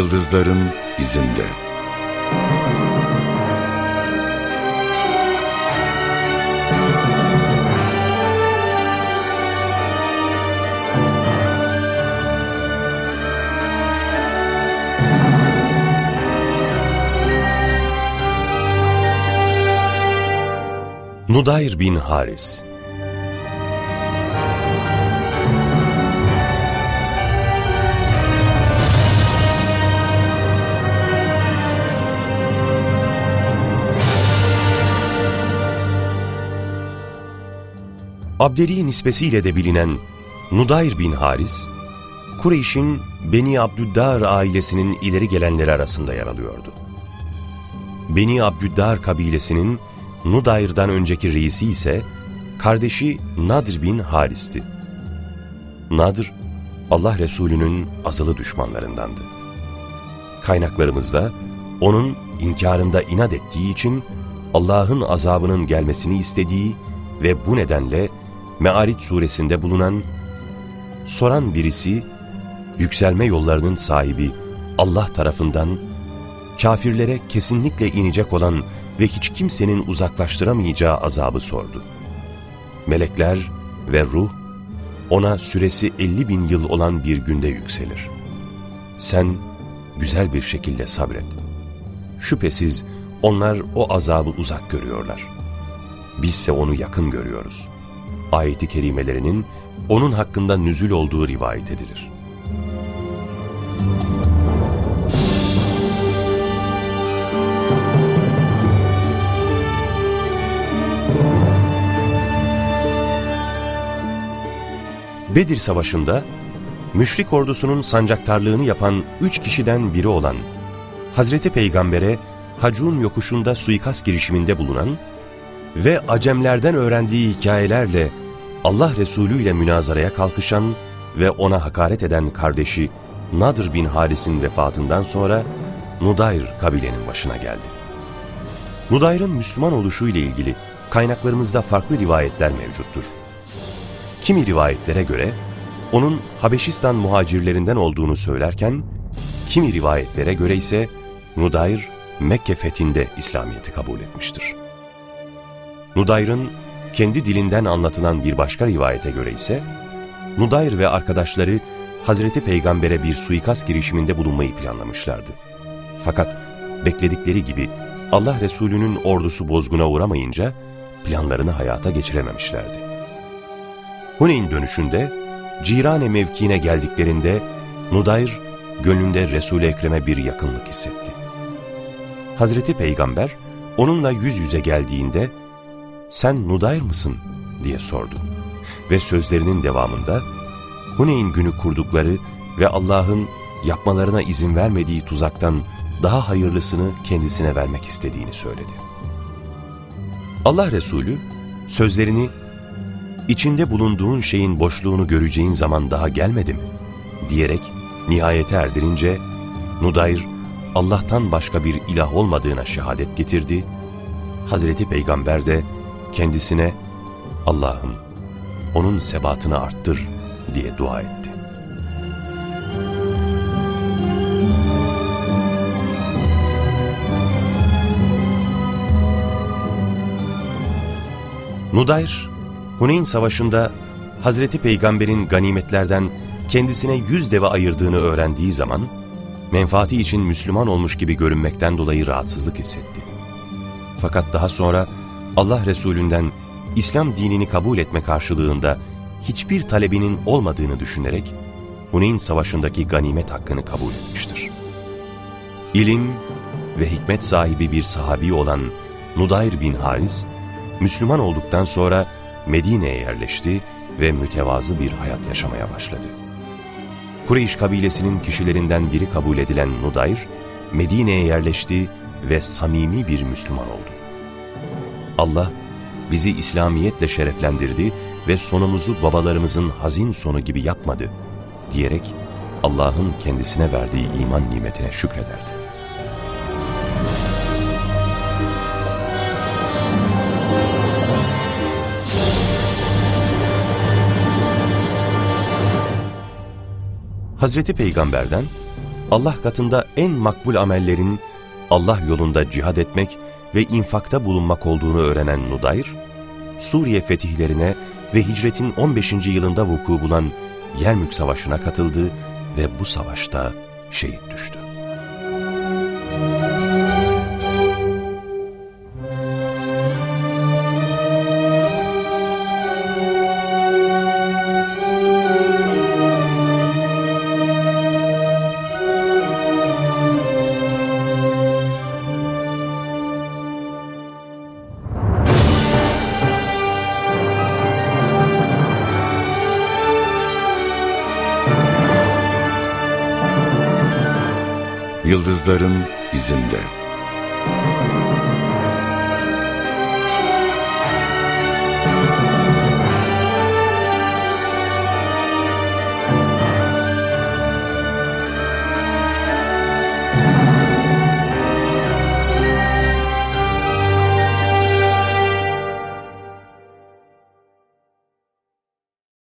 Yıldızların izinde. Nudayr bin Haris Abdeli nispesiyle de bilinen Nudayr bin Haris, Kureyş'in Beni Abdüddar ailesinin ileri gelenleri arasında yer alıyordu. Beni Abdüddar kabilesinin Nudayr'dan önceki reisi ise kardeşi Nadr bin Haris'ti. Nadr, Allah Resulü'nün azılı düşmanlarındandı. Kaynaklarımızda onun inkarında inat ettiği için Allah'ın azabının gelmesini istediği ve bu nedenle Me'arit suresinde bulunan soran birisi yükselme yollarının sahibi Allah tarafından kafirlere kesinlikle inecek olan ve hiç kimsenin uzaklaştıramayacağı azabı sordu. Melekler ve ruh ona süresi 50 bin yıl olan bir günde yükselir. Sen güzel bir şekilde sabret. Şüphesiz onlar o azabı uzak görüyorlar. Bizse onu yakın görüyoruz. Ayeti kerimelerinin onun hakkında nüzül olduğu rivayet edilir. Bedir Savaşı'nda müşrik ordusunun sancaktarlığını yapan üç kişiden biri olan Hazreti Peygamber'e Hacun yokuşunda suikast girişiminde bulunan ve Acemlerden öğrendiği hikayelerle Allah Resulü ile münazaraya kalkışan ve ona hakaret eden kardeşi Nadr bin Haris'in vefatından sonra Nudayr kabilenin başına geldi. Nudayr'ın Müslüman oluşu ile ilgili kaynaklarımızda farklı rivayetler mevcuttur. Kimi rivayetlere göre onun Habeşistan muhacirlerinden olduğunu söylerken, kimi rivayetlere göre ise Nudayr Mekke fethinde İslamiyet'i kabul etmiştir. Nudayr'ın kendi dilinden anlatılan bir başka rivayete göre ise, Nudayr ve arkadaşları Hazreti Peygamber'e bir suikast girişiminde bulunmayı planlamışlardı. Fakat bekledikleri gibi Allah Resulü'nün ordusu bozguna uğramayınca planlarını hayata geçirememişlerdi. Huneyn dönüşünde Cirane mevkiine geldiklerinde Nudayr gönlünde Resul-i Ekrem'e bir yakınlık hissetti. Hazreti Peygamber onunla yüz yüze geldiğinde sen Nudayr mısın diye sordu. Ve sözlerinin devamında Huneyn günü kurdukları ve Allah'ın yapmalarına izin vermediği tuzaktan daha hayırlısını kendisine vermek istediğini söyledi. Allah Resulü sözlerini içinde bulunduğun şeyin boşluğunu göreceğin zaman daha gelmedi mi? diyerek nihayete erdirince Nudayr Allah'tan başka bir ilah olmadığına şehadet getirdi. Hazreti Peygamber de kendisine Allah'ım onun sebatını arttır diye dua etti. Nudayr Huneyn Savaşı'nda Hazreti Peygamber'in ganimetlerden kendisine yüz deve ayırdığını öğrendiği zaman, menfaati için Müslüman olmuş gibi görünmekten dolayı rahatsızlık hissetti. Fakat daha sonra Allah Resulünden İslam dinini kabul etme karşılığında hiçbir talebinin olmadığını düşünerek Huneyn Savaşı'ndaki ganimet hakkını kabul etmiştir. İlim ve hikmet sahibi bir sahabi olan Nudayr bin Haris, Müslüman olduktan sonra Medine'ye yerleşti ve mütevazı bir hayat yaşamaya başladı. Kureyş kabilesinin kişilerinden biri kabul edilen Nudayr, Medine'ye yerleşti ve samimi bir Müslüman oldu. Allah bizi İslamiyetle şereflendirdi ve sonumuzu babalarımızın hazin sonu gibi yapmadı diyerek Allah'ın kendisine verdiği iman nimetine şükrederdi. Hazreti Peygamber'den Allah katında en makbul amellerin Allah yolunda cihad etmek ve infakta bulunmak olduğunu öğrenen Nudayr, Suriye fetihlerine ve hicretin 15. yılında vuku bulan Yermük Savaşı'na katıldı ve bu savaşta şehit düştü. Yıldızların izinde.